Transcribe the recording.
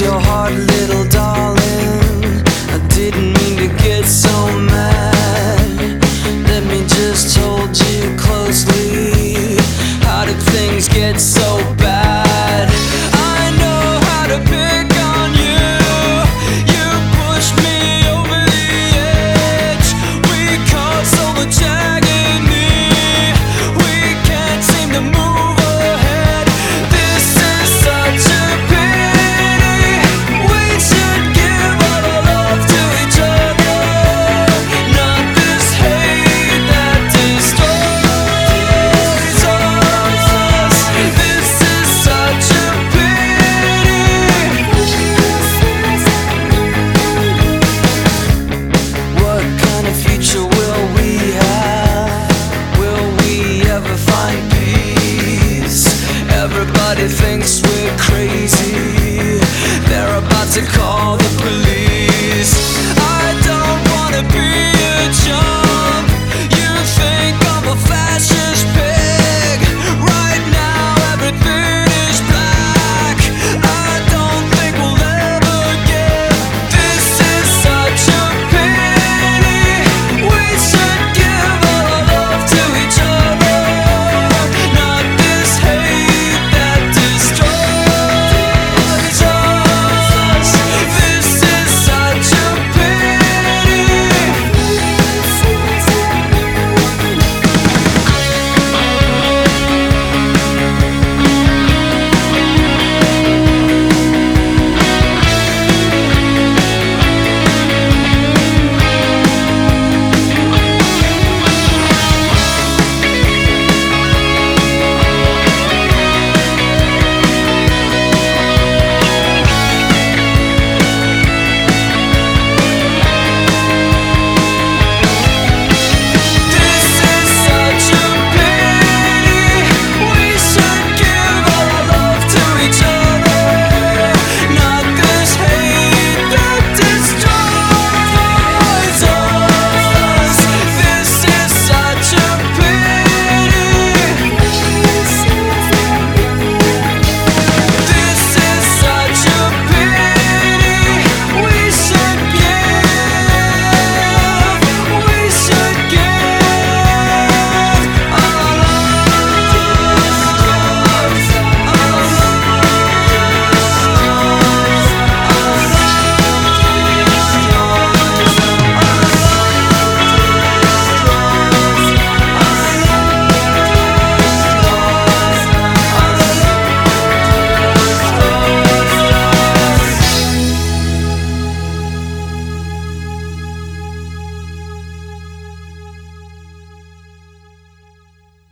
your heart, little darling. Everybody thinks we're crazy. They're about to call